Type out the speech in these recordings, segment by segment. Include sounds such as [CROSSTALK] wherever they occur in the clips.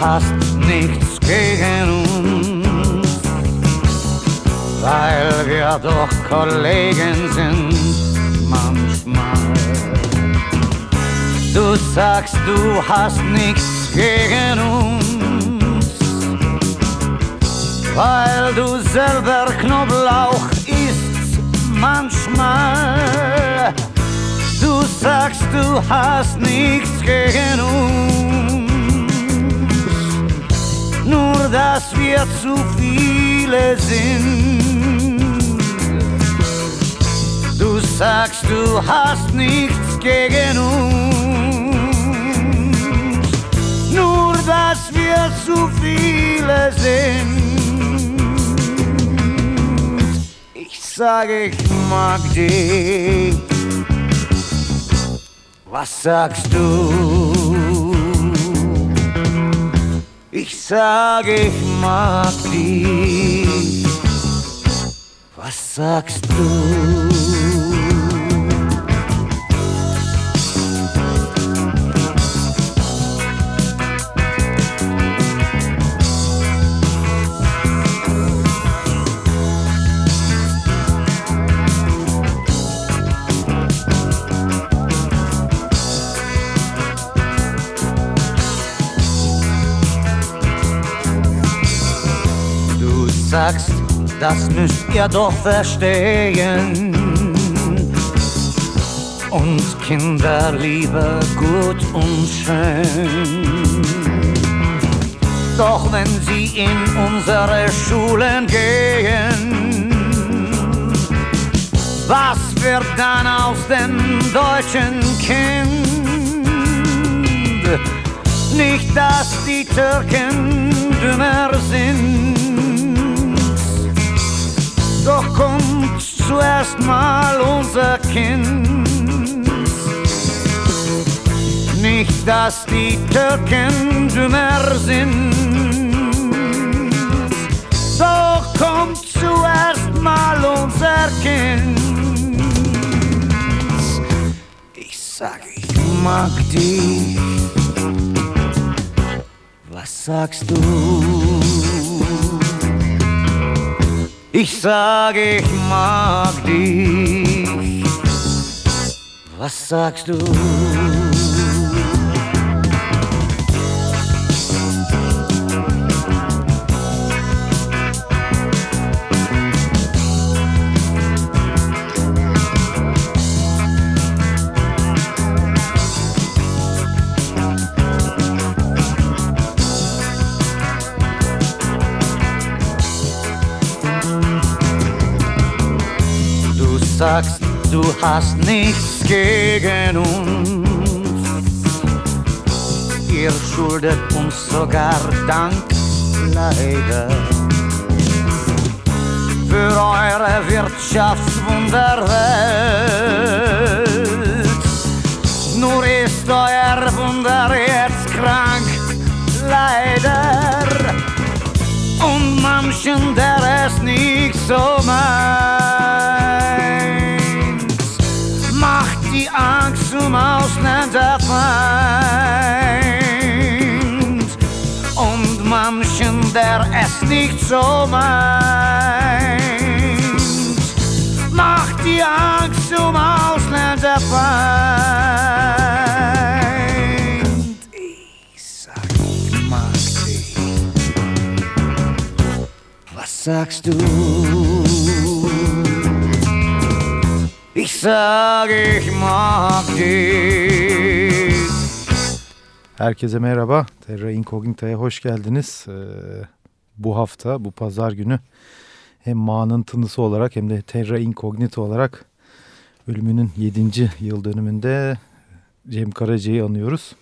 hast nichts gegen uns, weil wir doch Kollegen sind manchmal. Du sagst, du hast nichts gegen uns, weil du selber Knoblauch isst manchmal. Du sagst, du hast nichts gegen uns, nur dass wir zu viele sind. Du sagst, du hast nichts gegen uns, nur dass wir zu viele sind. Ich sage, ich mag dich. Was sagst du? Ich sage, ich mag dich. Was sagst du? Das müsst ihr doch verstehen. Und Kinderliebe gut und schön. Doch wenn sie in unsere Schulen gehen, was wird dann aus dem deutschen Kind? Nicht, dass die Türken dümmer sind, doch kommt zuerst mal unser Kind. Nicht, dass die Türken dümmer sind, doch kommt zuerst mal unser Kind. Ich sag, ich mag dich. Was sagst du? Ich sage, ich mag dich. Was sagst du? Sagst, du hast nichts gegen uns. Ihr schuldet uns sogar Dank, leider. Für eure Wirtschaftswunderwelt. Nur ist euer Wunder jetzt krank, leider. Und manchen, der es nicht so meint, der es nicht so meint, macht die Angst zum Ausländerfeind. Ich sag, ich mag dich. Was sagst du? Ich sage, ich mag dich. Herkese merhaba. Terra Incognita'ya hoş geldiniz. Ee, bu hafta, bu pazar günü hem Ma'nın tınısı olarak hem de Terra Incognita olarak ölümünün 7. yıl dönümünde Cem Karaca'yı anıyoruz.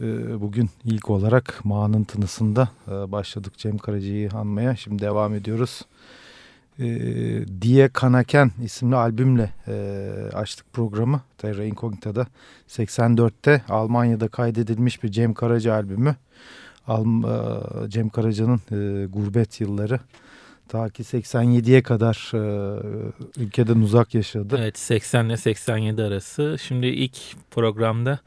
Ee, bugün ilk olarak Ma'nın tınısında e, başladık Cem Karaca'yı anmaya. Şimdi devam ediyoruz. Ee, Die Kanaken isimli albümle e, açtık programı Terra Incognita'da. 84'te Almanya'da kaydedilmiş bir Cem Karaca albümü. Al, e, Cem Karaca'nın e, gurbet yılları. Ta ki 87'ye kadar e, ülkeden uzak yaşadı. Evet 80 ile 87 arası. Şimdi ilk programda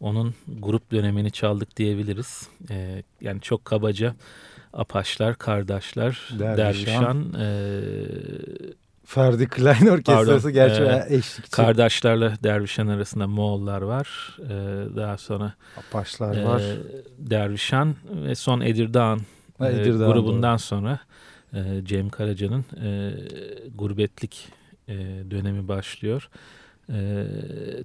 onun grup dönemini çaldık diyebiliriz. E, yani çok kabaca Apaçlar, Kardeşler, Dervişan, Dervişan e, Ferdi Klein Orkestrası pardon, gerçi e, eşlikçi. Kardeşlerle Dervişan arasında Moğollar var. E, daha sonra Apaçlar e, var. Dervişan ve son Edirdağ'ın e, grubundan doğru. sonra e, Cem Karaca'nın e, gurbetlik e, dönemi başlıyor. E,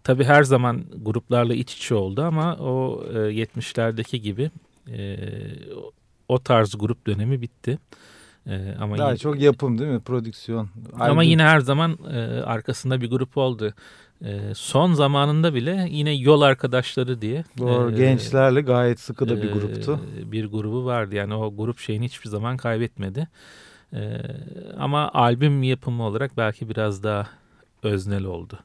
tabii her zaman gruplarla iç içe oldu ama o e, 70'lerdeki gibi e, o tarz grup dönemi bitti. E, ama Daha yine, çok yapım değil mi? Prodüksiyon. Ama albüm. yine her zaman e, arkasında bir grup oldu. E, son zamanında bile yine yol arkadaşları diye. Doğru. E, gençlerle gayet sıkı da bir e, gruptu. E, bir grubu vardı. Yani o grup şeyini hiçbir zaman kaybetmedi. E, ama albüm yapımı olarak belki biraz daha öznel oldu.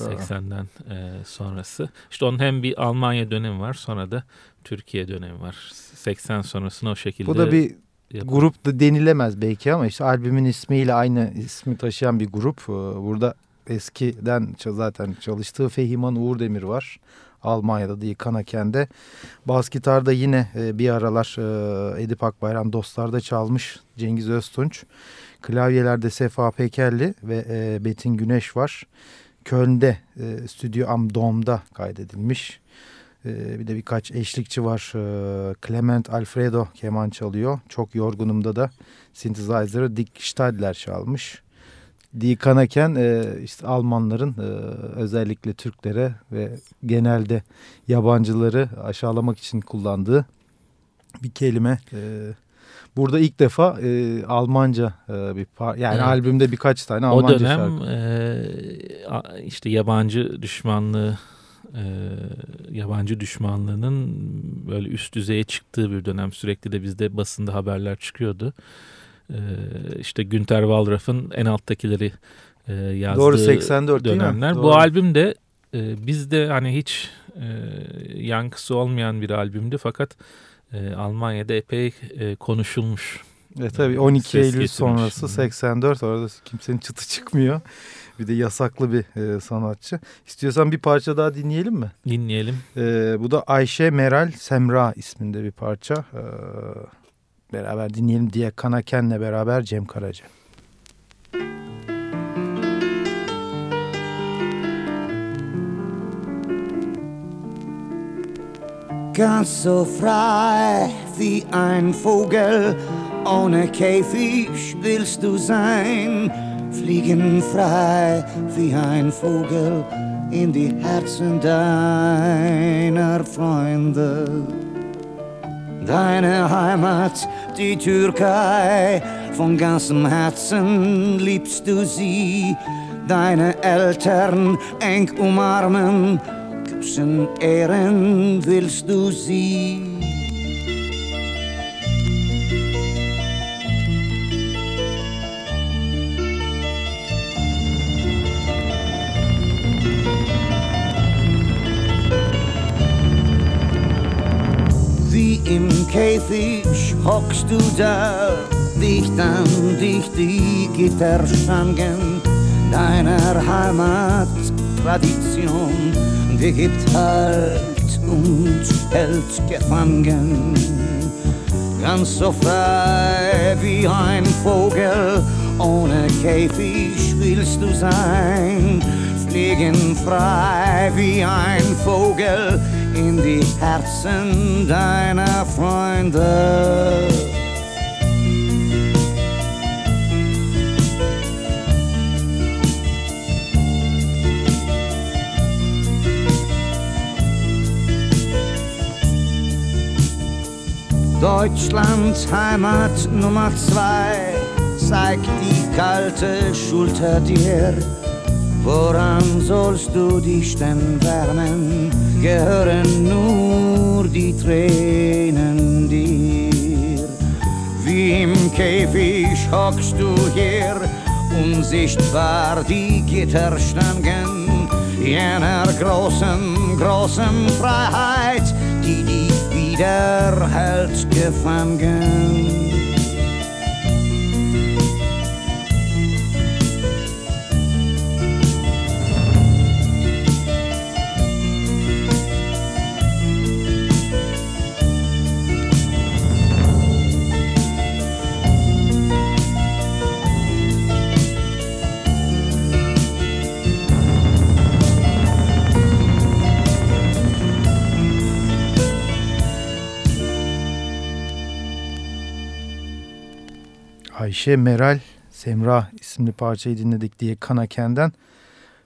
Doğru. 80'den e, sonrası. İşte onun hem bir Almanya dönemi var sonra da Türkiye dönemi var. 80 sonrasını o şekilde Bu da bir yapalım. grup da denilemez belki ama işte albümün ismiyle aynı ismi taşıyan bir grup. Ee, burada eskiden zaten çalıştığı Fehiman Uğurdemir var. Almanya'da değil Kanaken'de. Bas gitarda yine e, bir aralar e, Edip Akbayram Dostlar'da çalmış Cengiz Öztunç. Klavyelerde Sefa Pekerli ve e, Betin Güneş var. Köln'de Stüdyo Am Dom'da kaydedilmiş. Ee, bir de birkaç eşlikçi var. Ee, Clement Alfredo keman çalıyor. Çok yorgunumda da synthesizer'ı Dick Stadler çalmış. Die Kanaken e, işte Almanların e, özellikle Türklere ve genelde yabancıları aşağılamak için kullandığı bir kelime. E, burada ilk defa Almanca bir par yani evet. albümde birkaç tane Almanca şarkı. O dönem e, işte yabancı düşmanlığı e, yabancı düşmanlığının böyle üst düzeye çıktığı bir dönem. Sürekli de bizde basında haberler çıkıyordu. E, işte Günter Wallraff'ın en alttakileri e, yazdığı Doğru, 84, dönemler. Doğru. Bu albüm de e, bizde hani hiç e, yankısı olmayan bir albümdü fakat e, Almanya'da epey e, konuşulmuş. E tabii 12 Ses Eylül getirmiş. sonrası 84 orada kimsenin çıtı çıkmıyor. Bir de yasaklı bir e, sanatçı. İstiyorsan bir parça daha dinleyelim mi? Dinleyelim. E, bu da Ayşe Meral Semra isminde bir parça. E, beraber dinleyelim diye Kanaken'le beraber Cem Karaca. Ganz so frei wie ein Vogel, ohne Käfig willst du sein. Fliegen frei wie ein Vogel in die Herzen deiner Freunde. Deine Heimat, die Türkei, von ganzem Herzen liebst du sie. Deine Eltern eng umarmen, küssen, ehren willst du sie. Käfig hockst du da, dicht an dich die Gitterstangen deiner Heimattradition, die gibt Halt und hält gefangen. Ganz so frei wie ein Vogel, ohne Käfig willst du sein, fliegen frei wie ein Vogel in die Herzen deiner Freunde. Deutschlands Heimat Nummer zwei zeigt die kalte Schulter dir Woran sollst du dich denn wärmen? Gehören nur die Tränen dir. Wie im Käfig hockst du hier, unsichtbar die Gitterstangen jener großen, großen Freiheit, die dich wieder hält gefangen. Ayşe Meral Semra isimli parçayı dinledik diye Kanaken'den.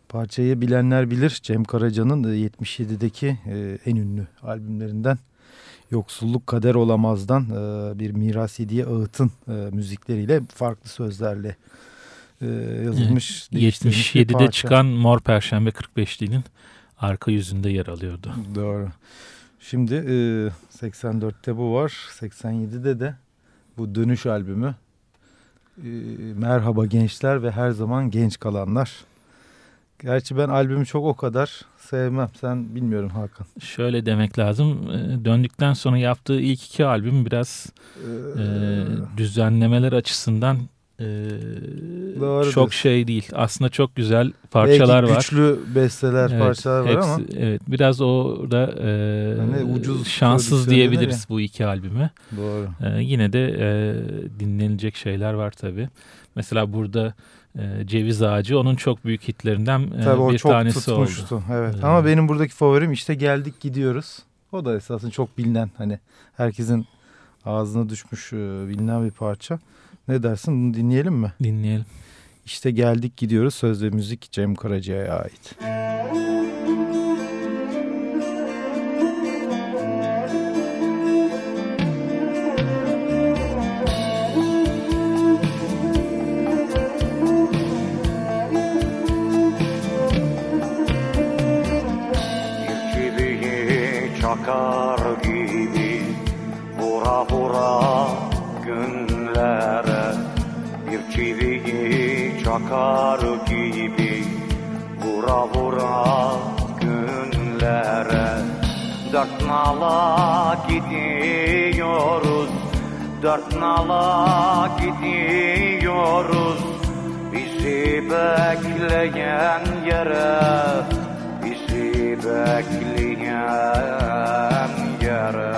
Parçayı bilenler bilir Cem Karaca'nın 77'deki e, en ünlü albümlerinden Yoksulluk Kader Olamaz'dan e, bir miras diye ağıtın e, müzikleriyle farklı sözlerle yazılmış. Evet, 77'de çıkan Mor Perşembe 45'liğinin arka yüzünde yer alıyordu. Doğru. Şimdi 84'te bu var. 87'de de bu Dönüş albümü ee, merhaba gençler ve her zaman genç kalanlar. Gerçi ben albümü çok o kadar sevmem. Sen bilmiyorum Hakan. Şöyle demek lazım. Ee, döndükten sonra yaptığı ilk iki albüm biraz ee, e, düzenlemeler açısından e, çok şey değil. Aslında çok güzel parçalar Belki var. güçlü besteler, evet, parçalar var hepsi, ama. Evet, biraz orada e, yani ucuz şanssız diyebiliriz ya. bu iki albümü. Doğru. E, yine de e, dinlenilecek şeyler var tabii. Mesela burada e, Ceviz Ağacı onun çok büyük hitlerinden e, tabii, bir tanesi tutmuştu. oldu. Evet. evet. Ama benim buradaki favorim işte Geldik Gidiyoruz. O da esasında çok bilinen hani herkesin ağzına düşmüş e, bilinen bir parça. Ne dersin bunu dinleyelim mi? Dinleyelim. İşte geldik gidiyoruz söz ve müzik Cem Karaca'ya ait. Müzik Çakar gibi vura vura günlere Dört nala gidiyoruz. Dört nala gidiyoruz Bizi bekleyen yere Bizi bekleyen yere.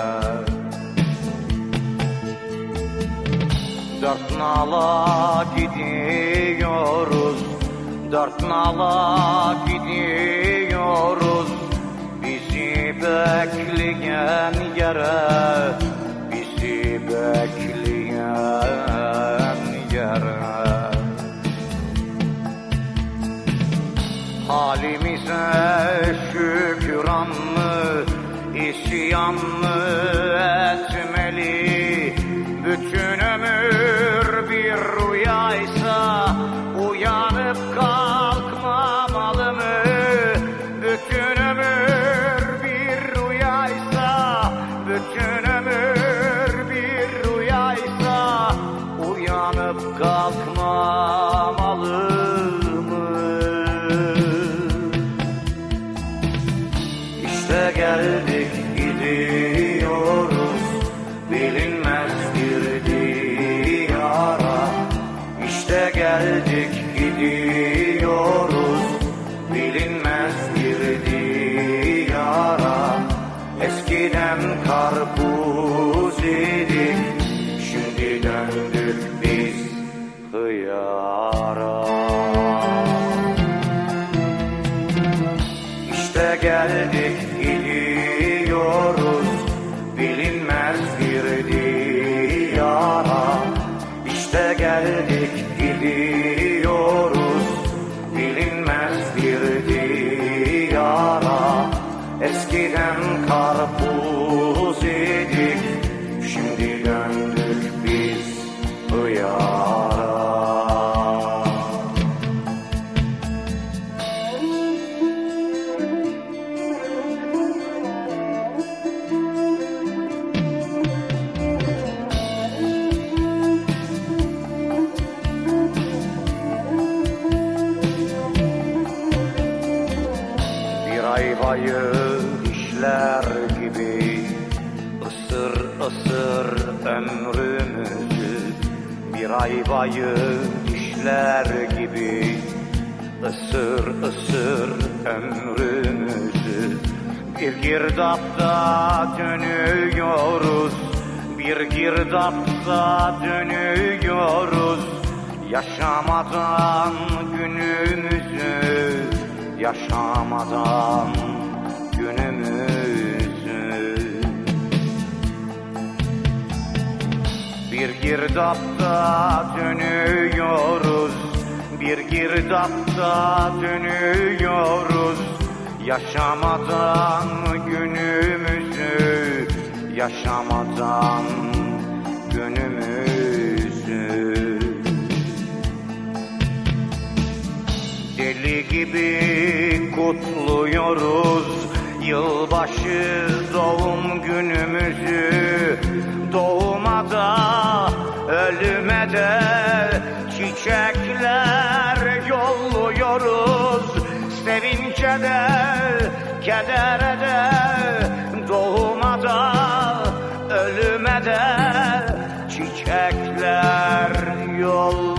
Dört nala gidiyoruz Dört nala gidiyoruz. Bizi bekleyen yere Bizi bekleyen yere. Halimize şükran mı, isyan mı etmeli bir ayvayı dişler gibi ısır ısır ömrümüzü. Bir girdapta dönüyoruz bir girdapta dönüyoruz. Yaşamadan günümüzü yaşamadan Bir girdapta dönüyoruz. Bir girdapta dönüyoruz. Yaşamadan günümüzü Yaşamadan günümüzü. Deli gibi kutluyoruz. Yılbaşı doğum günümüzü Doğuma da ölüme de çiçekler yolluyoruz. Sevince de kedere de doğuma da ölüme de çiçekler yolluyoruz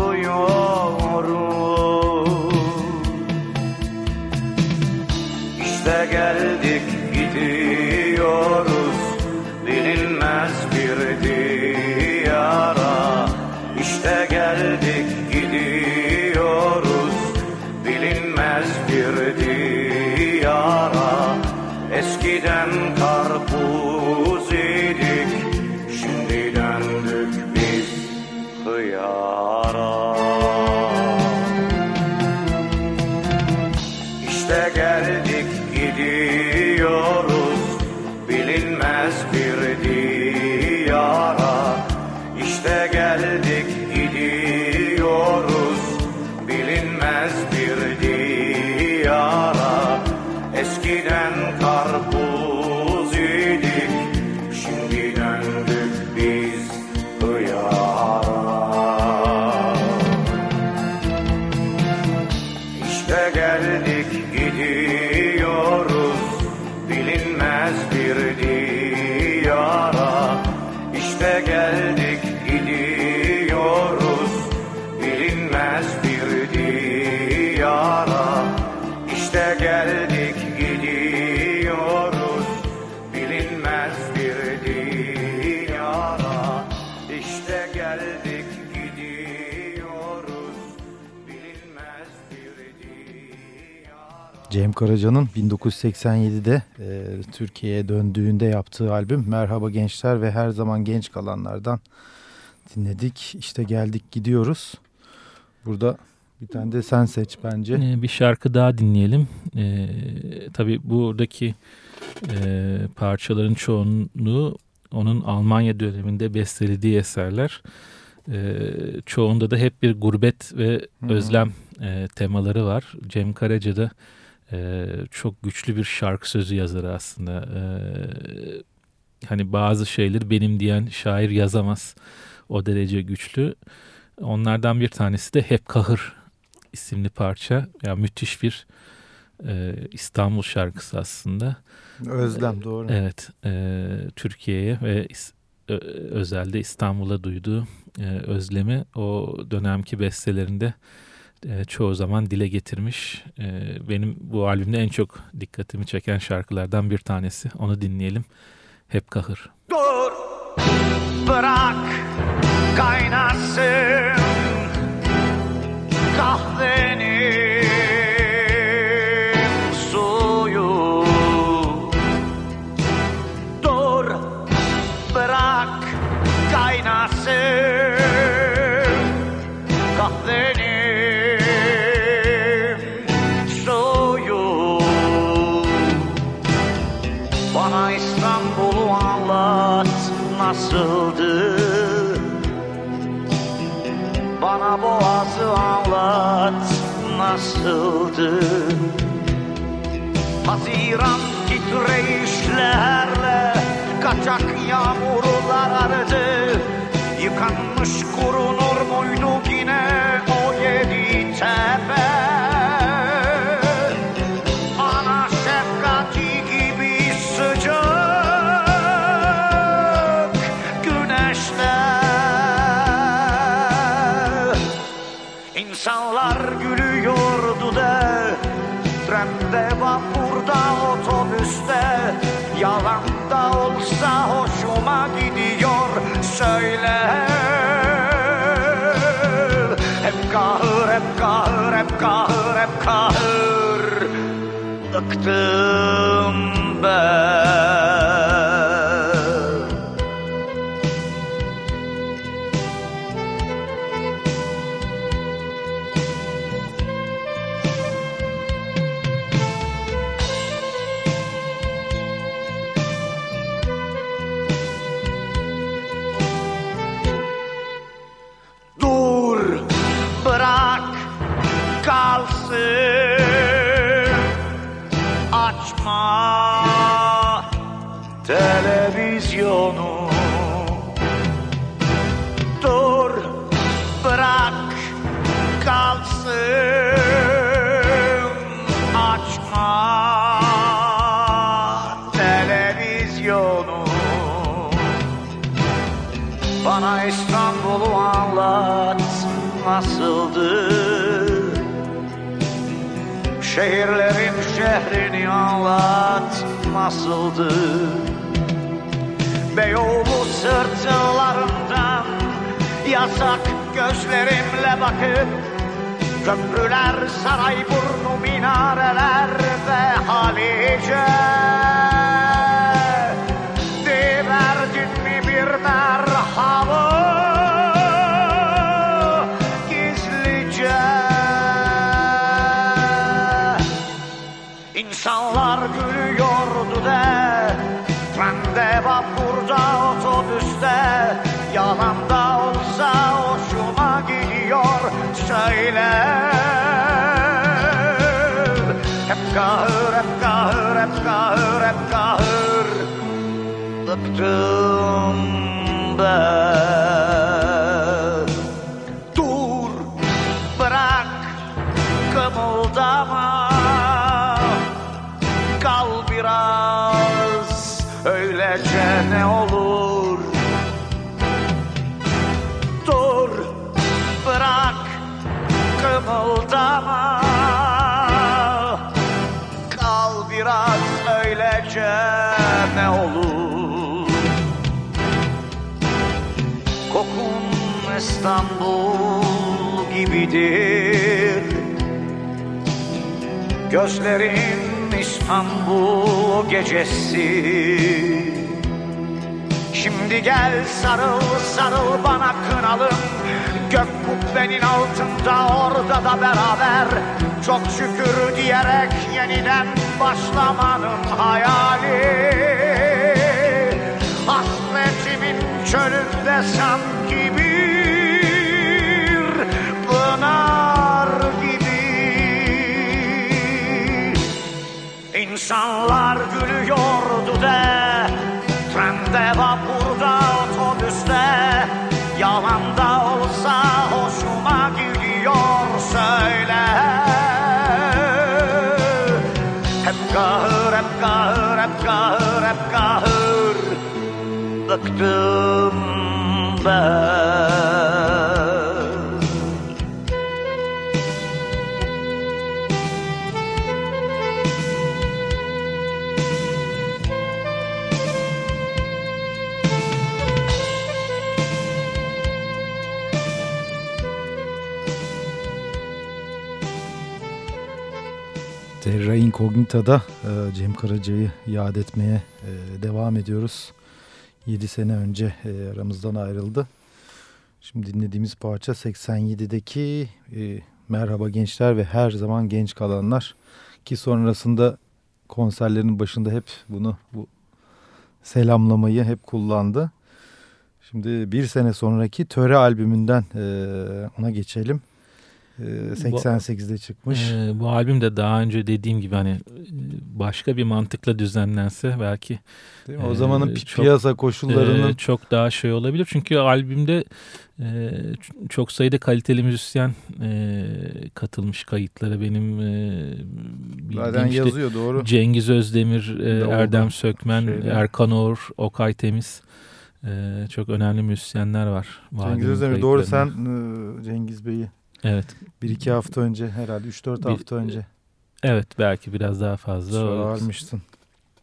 Karaca'nın 1987'de e, Türkiye'ye döndüğünde yaptığı albüm Merhaba Gençler ve Her Zaman Genç Kalanlardan dinledik. İşte geldik gidiyoruz. Burada bir tane de sen seç bence. Ee, bir şarkı daha dinleyelim. Ee, tabii buradaki e, parçaların çoğunluğu onun Almanya döneminde bestelediği eserler. Ee, çoğunda da hep bir gurbet ve özlem e, temaları var. Cem Karaca da e, çok güçlü bir şarkı sözü yazarı aslında. Ee, hani bazı şeyleri benim diyen şair yazamaz. O derece güçlü. Onlardan bir tanesi de Hep Kahır isimli parça. Yani müthiş bir e, İstanbul şarkısı aslında. Özlem doğru. Evet, e, Türkiye'ye ve özelde İstanbul'a duyduğu e, özlemi o dönemki bestelerinde e, çoğu zaman dile getirmiş. E, benim bu albümde en çok dikkatimi çeken şarkılardan bir tanesi. Onu dinleyelim. Hep Kahır. Dur bırak kaynasın kahvenin nasıldı Haziran titreyişlerle Kaçak yağmurlar aradı. Yıkanmış kurunur muydu yine o yedi tepe Yalan da olsa hoşuma gidiyor Söyle nasıldı? Beyoğlu sırtlarından yasak gözlerimle bakıp Köprüler, saray burnu, minareler ve Halice. Diverdin mi bir merhaba? Gizlice. İnsanlar gülüyordu Yalan da olsa hoşuma gidiyor. Söyle. Hep kahır, hep kahır, hep kahır, hep kahır. Bıktım ben İstanbul gibidir. Gözlerin İstanbul gecesi. Şimdi gel sarıl sarıl bana kınalım. Gök kubbenin altında orada da beraber. Çok şükür diyerek yeniden başlamanın hayali. Hasretimin çölünde sanki bir pınar gibi. İnsanlar gülüyordu de Trende, vapurda, otobüste. Yalan da olsa hoşuma gidiyor söyle. Hep kahır, hep kahır, hep kahır, hep kahır. Bıktım Incognita'da e, Cem Karaca'yı yad etmeye e, devam ediyoruz. 7 sene önce e, aramızdan ayrıldı. Şimdi dinlediğimiz parça 87'deki e, Merhaba Gençler ve Her Zaman Genç Kalanlar. Ki sonrasında konserlerin başında hep bunu bu selamlamayı hep kullandı. Şimdi bir sene sonraki Töre albümünden ona geçelim. E, 88'de çıkmış. Ee, bu albüm de daha önce dediğim gibi hani e, başka bir mantıkla düzenlense belki Değil mi? O Ee, zamanın çok- piyasa koşullarının e, çok daha şey olabilir. Çünkü albümde e, çok sayıda kaliteli müzisyen e, katılmış kayıtlara. Benim e, zaten işte yazıyor doğru. Cengiz Özdemir, e, Doğru. Erdem Sökmen, Şeyde. Erkan Oğur, Okay Temiz. e, çok önemli müzisyenler var. Cengiz Özdemir doğru sen e, Cengiz Bey'i Evet. bir iki hafta önce herhalde 3-4 Bir- hafta önce Evet belki biraz daha fazla. O çağırmıştın.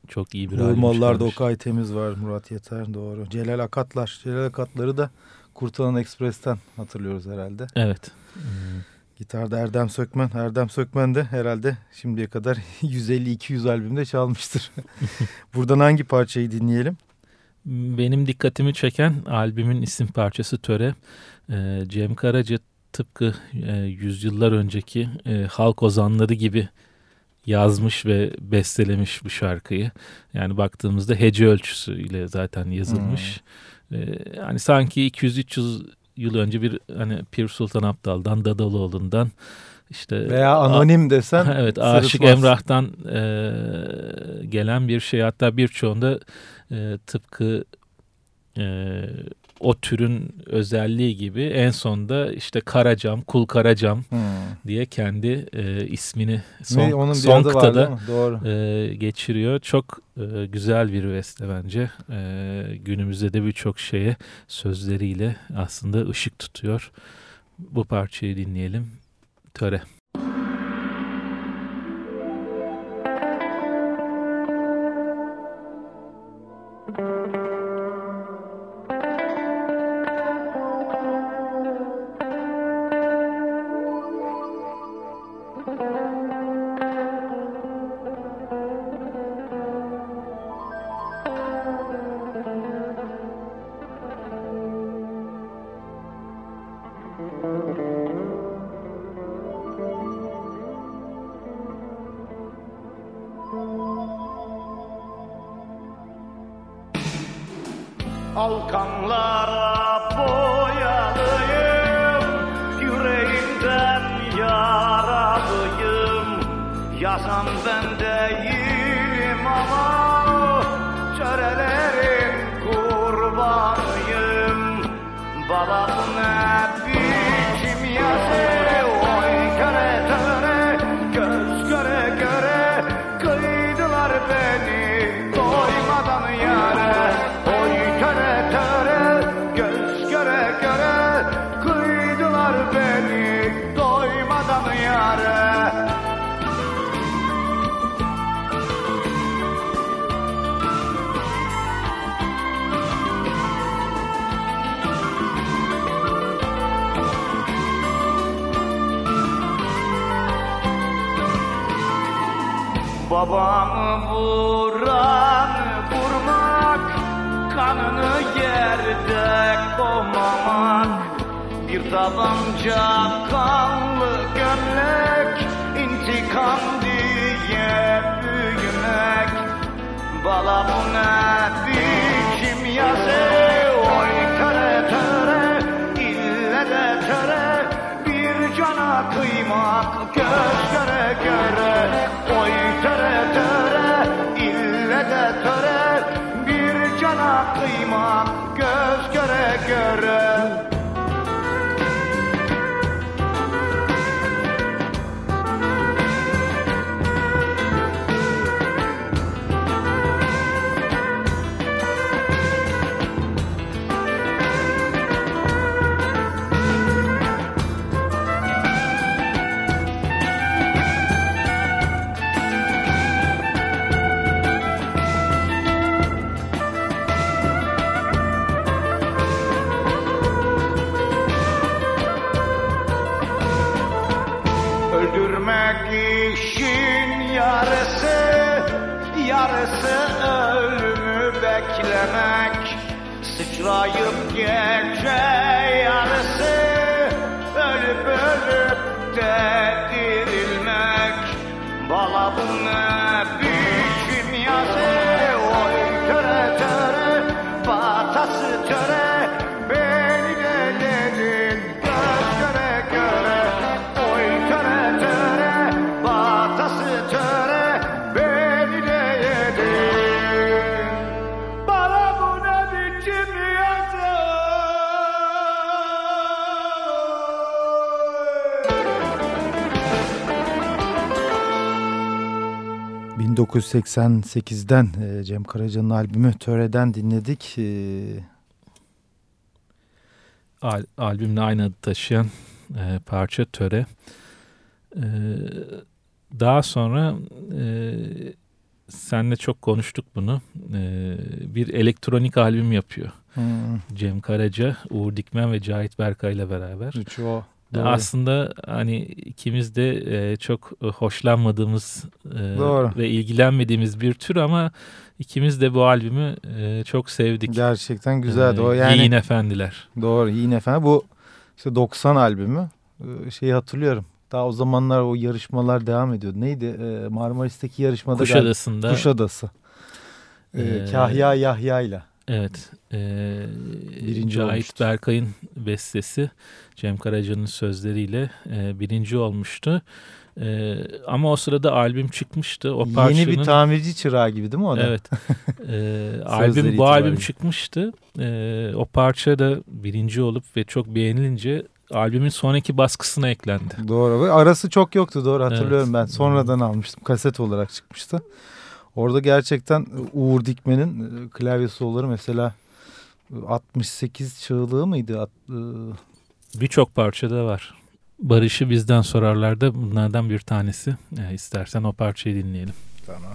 Çok iyi bir çıkarmış. Okay Temiz var, Murat Yeter doğru. Celal Akatlar, Celal Akatlar'ı da Kurtalan Ekspres'ten hatırlıyoruz herhalde. Evet. Gitarda Erdem Sökmen. Erdem Sökmen de herhalde şimdiye kadar [LAUGHS] 150-200 albümde çalmıştır. [LAUGHS] Buradan hangi parçayı dinleyelim? Benim dikkatimi çeken albümün isim parçası Töre. Ee, Cem Karaca tıpkı e, yüzyıllar önceki e, halk ozanları gibi yazmış ve bestelemiş bu şarkıyı. Yani baktığımızda hece ölçüsüyle zaten yazılmış. Ee, yani sanki 200-300 yıl önce bir hani Pir Sultan Abdal'dan, Dadaloğlu'ndan işte Veya anonim desen [LAUGHS] evet Aşık sırıtmaz. Emrah'tan e, gelen bir şey hatta birçoğunda e, tıpkı e, o türün özelliği gibi en sonda işte Karacam, Kul Karacam Hmm. diye kendi e, ismini son, Ne, onun son kıtada? Doğru. e, geçiriyor. Çok e, güzel bir beste bence. E, günümüzde de birçok şeye sözleriyle aslında ışık tutuyor. Bu parçayı dinleyelim. Töre. Alkanlara boyalıyım Yüreğimden yaralıyım. Yazan ben değilim ama Törelerin kurbanıyım. Bala tabanca kanlı gömlek intikam diye büyümek. Bala bu ne biçim yazı? Oy töre töre ille de töre. Bir cana kıymak göz göre göre. Oy töre töre ille de töre. Bir cana kıymak göz göre göre 1988'den e, Cem Karaca'nın albümü Töre'den dinledik. E, Al, albümle aynı adı taşıyan e, parça Töre. E, daha sonra e, senle çok konuştuk bunu. E, bir elektronik albüm yapıyor. hmm, Cem Karaca, Uğur Dikmen ve Cahit Berkay ile beraber. üçü o. E, Doğru. Aslında hani ikimiz de e, çok hoşlanmadığımız e, Doğru. ve ilgilenmediğimiz bir tür ama ikimiz de bu albümü e, çok sevdik. Gerçekten güzeldi E, o. Yani Yiğin Efendiler. Doğru yine efendim. Bu işte 90 albümü. Ee, Şeyi hatırlıyorum. Daha o zamanlar o yarışmalar devam ediyordu. Neydi? Ee, Marmaris'teki yarışmada galiba- Kuşadası'nda. Kuşadası. Ee, Ee, Kahya Yahya'yla. Evet. E, Birinci Cahit olmuştu. Berkay'ın bestesi Cem Karaca'nın sözleriyle e, birinci olmuştu. E, ama o sırada albüm çıkmıştı. O parçanın, Yeni bir tamirci çırağı gibi değil mi o da? Evet. [LAUGHS] E, albüm bu albüm çıkmıştı. E, o parça da birinci olup ve çok beğenilince albümün sonraki baskısına eklendi. Doğru. Arası çok yoktu doğru hatırlıyorum evet. ben. Sonradan almıştım. Kaset olarak çıkmıştı. Orada gerçekten Uğur Dikmen'in e, klavye soloları mesela 68 çığlığı mıydı? E, Birçok parçada var. Barış'ı bizden sorarlar da bunlardan bir tanesi. E, istersen o parçayı dinleyelim. Tamam.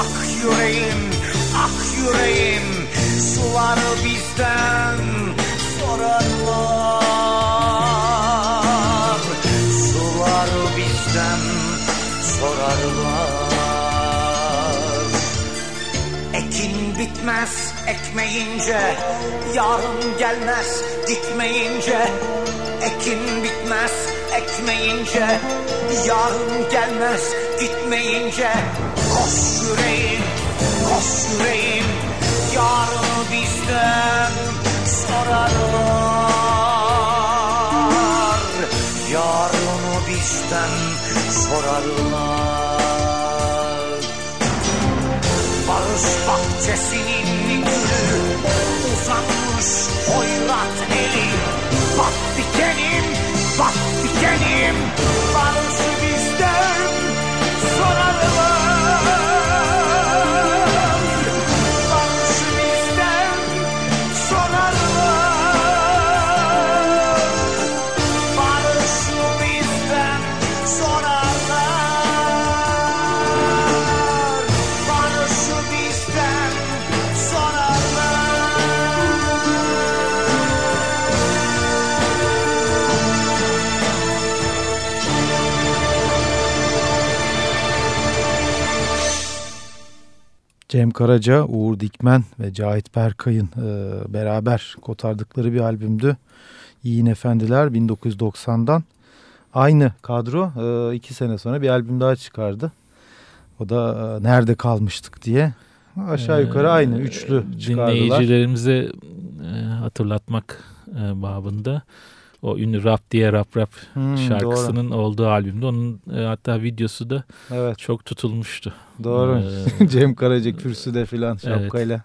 Ak yüreğim, ak yüreğim Suları bizden sorarlar. Suları bizden sorarlar. Ekin bitmez ekmeyince Yarın gelmez dikmeyince. Ekin bitmez ekmeyince Yarın gelmez gitmeyince Koş yüreğim, koş yüreğim. Yarını bizden sorarlar. Yarını bizden sorarlar. Barış bahçesinin gülü Uzanmış hoyrat eli. Bak dikenim, bak dikenim. Barışı bizden sorarlar Cem Karaca, Uğur Dikmen ve Cahit Berkay'ın e, beraber kotardıkları bir albümdü. Yiğin Efendiler 1990'dan. Aynı kadro e, iki sene sonra bir albüm daha çıkardı. O da e, Nerede Kalmıştık diye. Aşağı yukarı Ee, aynı üçlü çıkardılar. Dinleyicilerimize e, hatırlatmak e, babında o ünlü Rap diye Rap Rap Hmm, şarkısının olduğu albümde onun e, hatta videosu da Doğru. Evet çok tutulmuştu. doğru. Ee, [LAUGHS] Cem Karaca kürsüde filan Evet. şapkayla.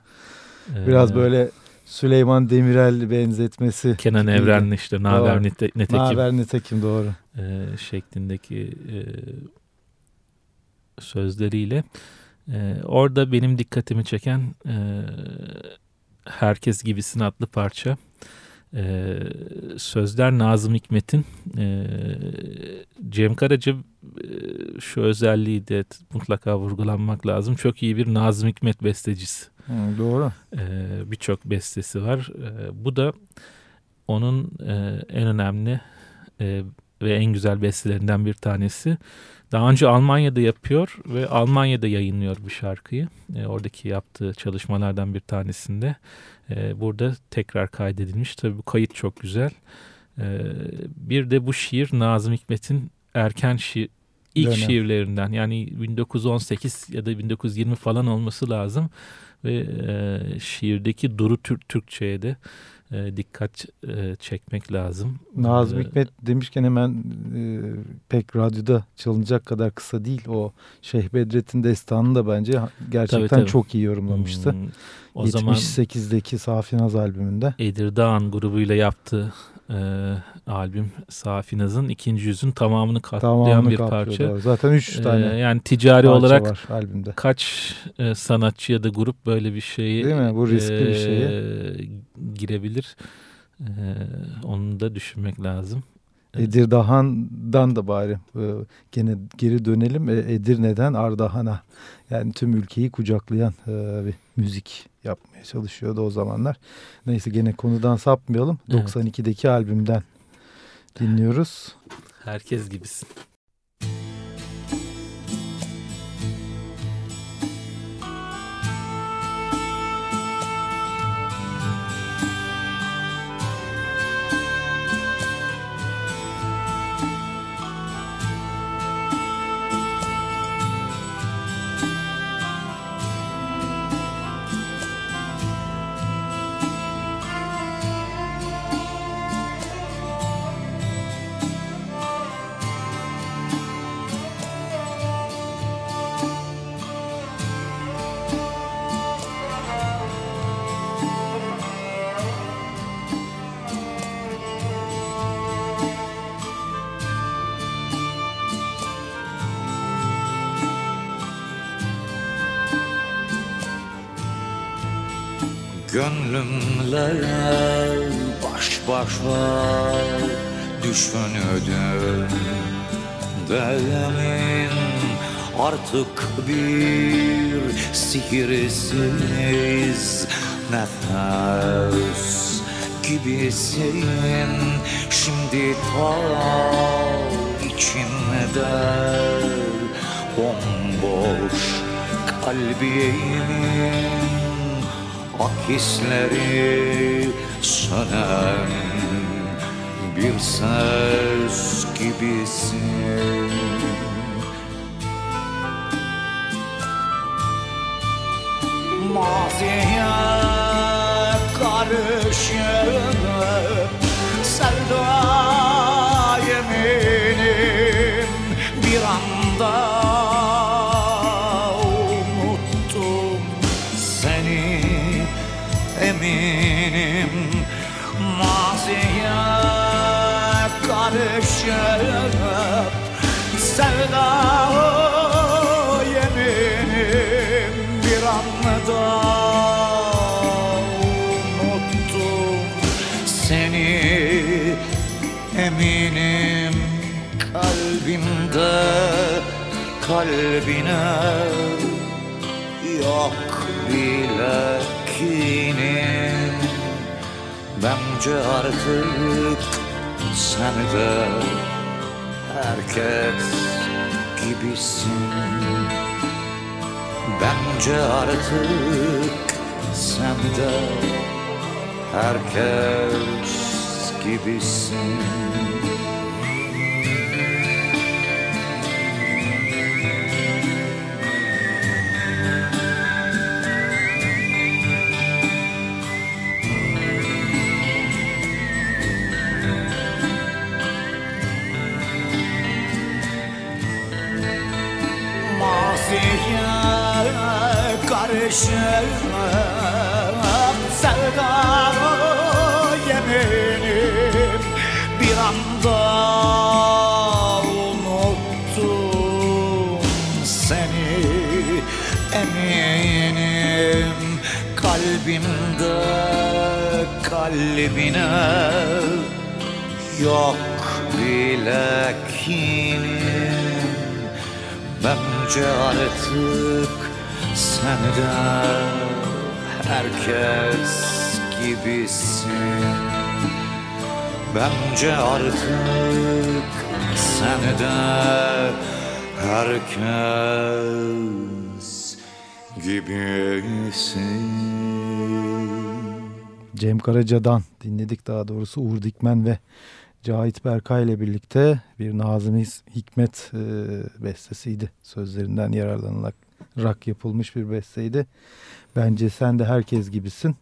e, Biraz böyle Süleyman Demirel benzetmesi. Kenan Evren'le işte Naber nite, Netekim. Naber Nitekim doğru. E, şeklindeki e, sözleriyle. E, orada benim dikkatimi çeken e, Herkes Gibisin adlı parça. Ee, sözler Nazım Hikmet'in e, Cem Karaca e, şu özelliği de mutlaka vurgulanmak lazım. Çok iyi bir Nazım Hikmet bestecisi. Hı, doğru. Ee, Birçok bestesi var. Ee, bu da onun e, en önemli e, ve en güzel bestelerinden bir tanesi. Daha önce Almanya'da yapıyor ve Almanya'da yayınlıyor bu şarkıyı. E, oradaki yaptığı çalışmalardan bir tanesinde. E, burada tekrar kaydedilmiş. Tabii bu kayıt çok güzel. E, bir de bu şiir Nazım Hikmet'in erken şiir, ilk Dönem. şiirlerinden. Yani 1918 ya da 1920 falan olması lazım. Ve e, şiirdeki duru Türk Türkçe'ye de e, dikkat e, çekmek lazım. Nazım e, Hikmet demişken hemen e, pek radyoda çalınacak kadar kısa değil. O Şeyh Bedrettin destanını da bence gerçekten tabii, tabii. çok iyi yorumlamıştı. Hmm, o 78'deki Safi Naz albümünde. Edirdağan grubuyla yaptığı e, albüm Safi Naz'ın ikinci yüzün tamamını tamamını bir parça. Doğru. Zaten üç tane. E, yani ticari olarak var albümde. kaç e, sanatçı ya da grup böyle bir şeyi Değil mi? Bu riskli e, bir şeye girebilir. E, onu da düşünmek lazım. Edirdahan'dan da bari e, gene geri dönelim. E, Edirne'den Ardahan'a yani tüm ülkeyi kucaklayan e, bir müzik yapmaya çalışıyordu o zamanlar. Neyse gene konudan sapmayalım. Evet. 92'deki albümden dinliyoruz. Herkes gibisin. Artık bir sihirsiz nefes gibisin. Şimdi ta içimde bomboş kalbimin Akisleri sönen bir ses gibisin Maziye karışıp sevda kalbine. Yok bile kinim bence artık sen de herkes gibisin. Bence artık sen de herkes gibisin kalbine yok bile kinim Bence artık sen de herkes gibisin. Bence artık sen de herkes gibisin Cem Karaca'dan dinledik daha doğrusu Uğur Dikmen ve Cahit Berkay ile birlikte bir Nazım Hikmet e, bestesiydi. Sözlerinden yararlanarak rak yapılmış bir besteydi. Bence sen de herkes gibisin.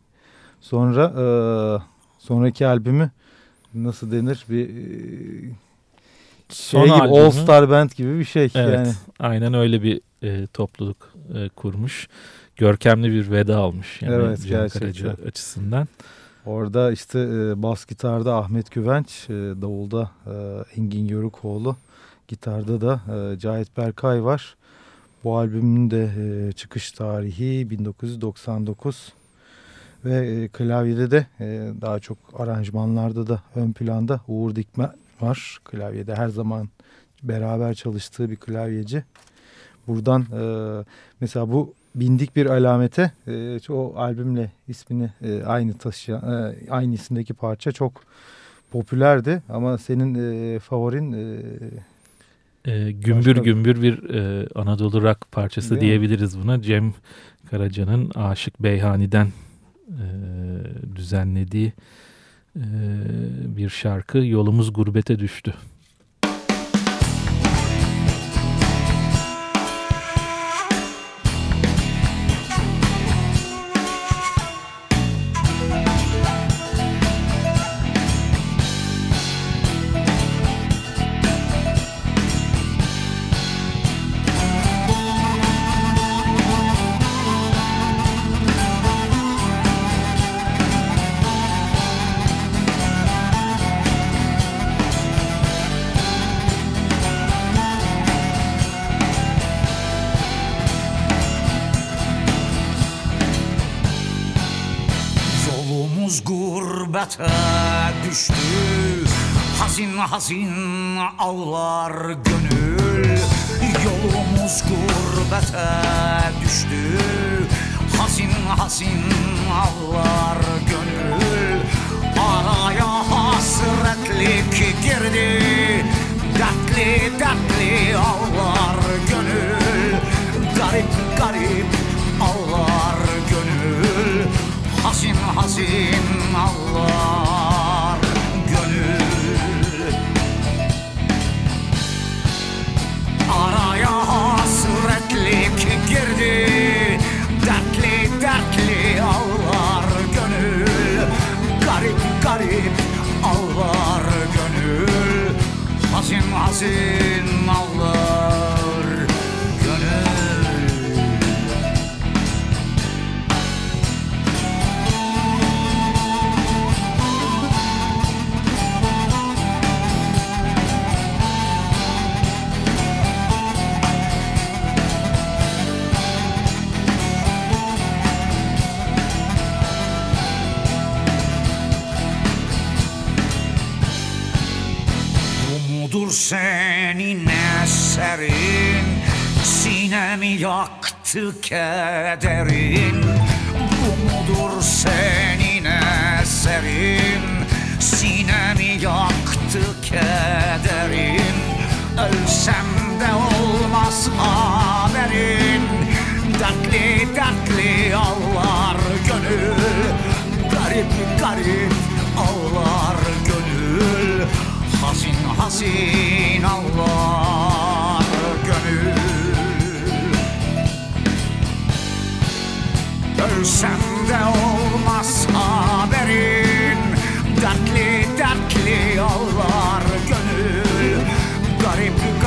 Sonra e, sonraki albümü nasıl denir bir e, şey gibi albümü- All Star Band gibi bir şey. Evet, Yani aynen öyle bir e, topluluk e, kurmuş. Görkemli bir veda almış. Yani Evet, Cem gerçekten. Karaca açısından. Orada işte e, bas gitarda Ahmet Güvenç, e, davulda e, Engin Yörükoğlu, gitarda da e, Cahit Berkay var. Bu albümün de e, çıkış tarihi 1999 ve e, klavyede de e, daha çok aranjmanlarda da ön planda Uğur Dikmen var. Klavyede her zaman beraber çalıştığı bir klavyeci. Buradan e, mesela bu bindik bir alamete e, o albümle ismini e, aynı taşıyan e, aynı isimdeki parça çok popülerdi ama senin e, favorin e, E, gümbür Başka- gümbür bir e, Anadolu rock parçası Değil mi? diyebiliriz buna. Cem Karaca'nın Aşık Beyhani'den e, düzenlediği e, bir şarkı Yolumuz Gurbete Düştü. Hazin ağlar gönül Yolumuz gurbete düştü. Hazin hazin ağlar to care.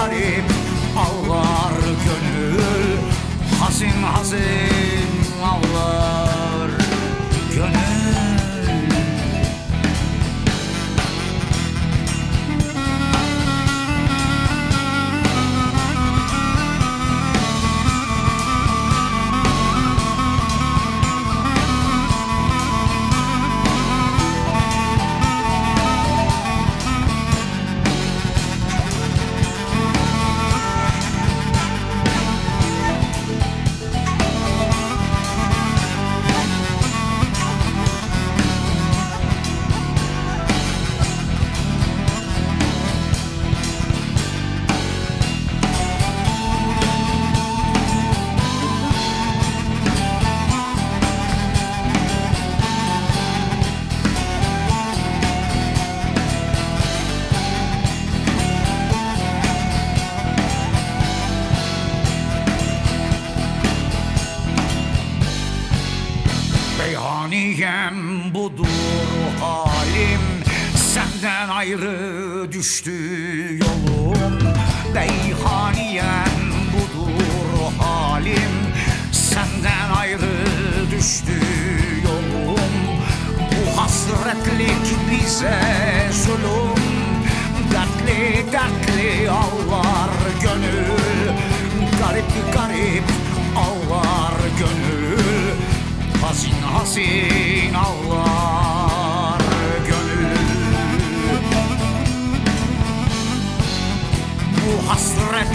Garip ağlar gönül Hazin hazin ağlar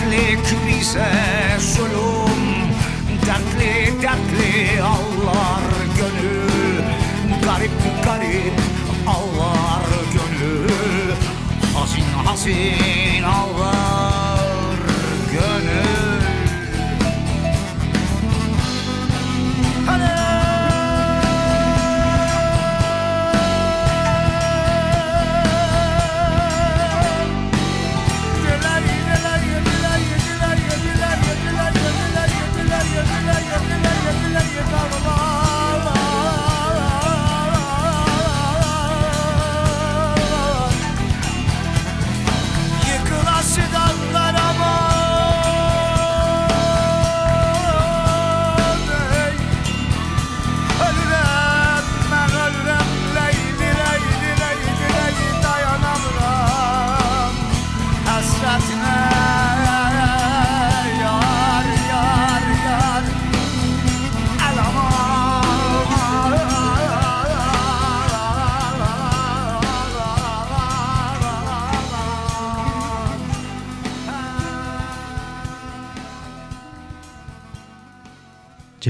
hasretlik bize zulüm Dertli dertli ağlar gönül. Garip garip ağlar gönül. Hazin hazin ağlar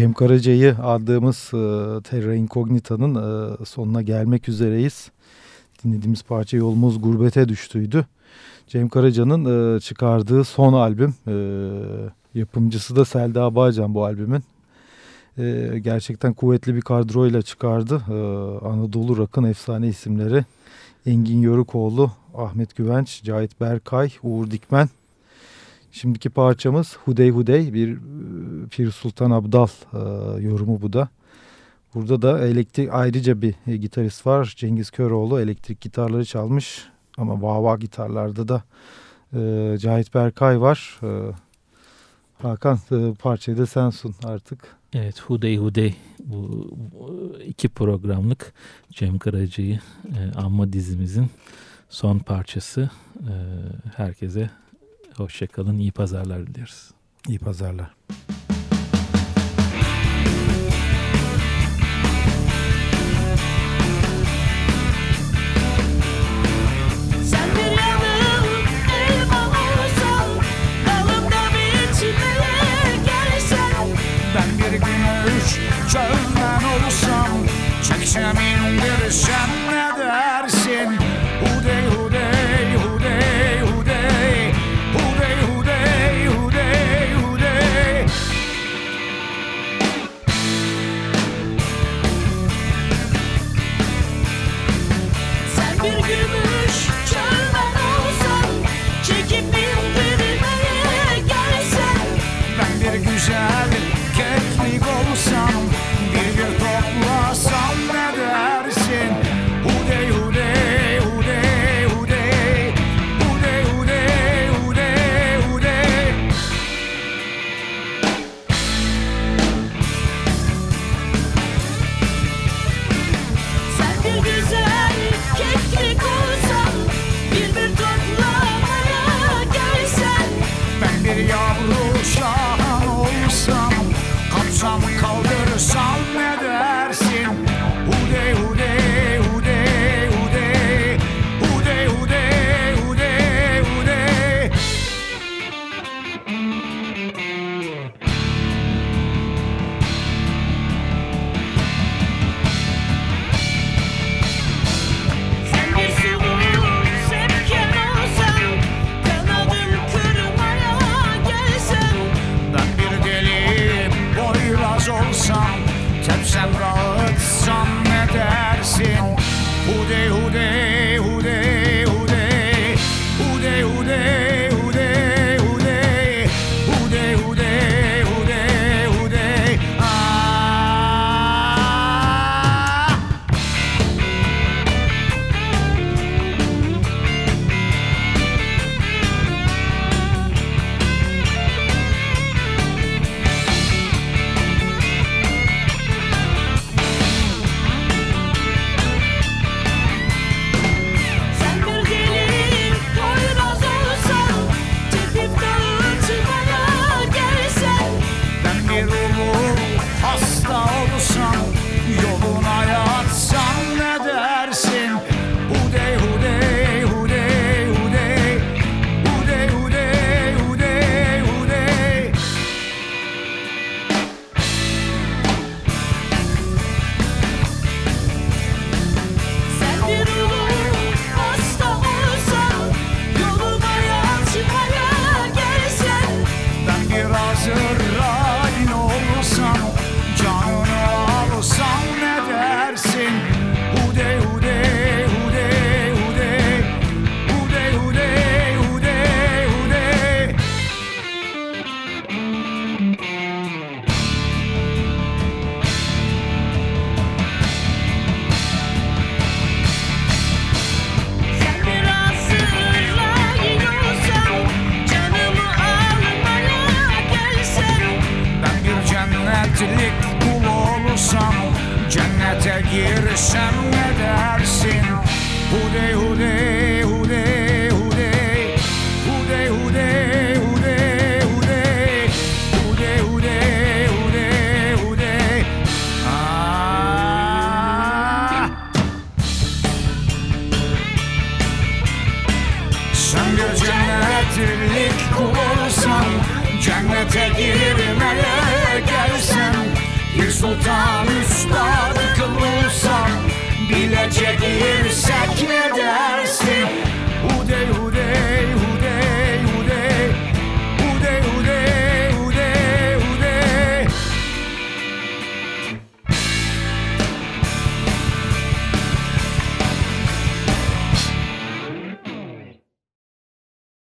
Cem Karaca'yı aldığımız e, Terra Incognita'nın e, sonuna gelmek üzereyiz. Dinlediğimiz parça Yolumuz Gurbete Düştüydü. Cem Karaca'nın e, çıkardığı son albüm. E, yapımcısı da Selda Bağcan bu albümün. E, gerçekten kuvvetli bir kadroyla çıkardı. E, Anadolu Rock'ın efsane isimleri. Engin Yörükoğlu, Ahmet Güvenç, Cahit Berkay, Uğur Dikmen. Şimdiki parçamız Hudey Hudey bir e, Pir Sultan Abdal e, yorumu bu da. Burada da elektrik ayrıca bir e, gitarist var. Cengiz Köroğlu elektrik gitarları çalmış ama vava gitarlarda da e, Cahit Berkay var. E, Hakan e, parçayı da sen sun artık. Evet Hudey Hudey bu, bu iki programlık Cem Karaca'yı e, anma dizimizin son parçası. E, herkese hoşçakalın iyi pazarlar diliyoruz. İyi pazarlar. Biçmeye gelsen Ben bir gümüş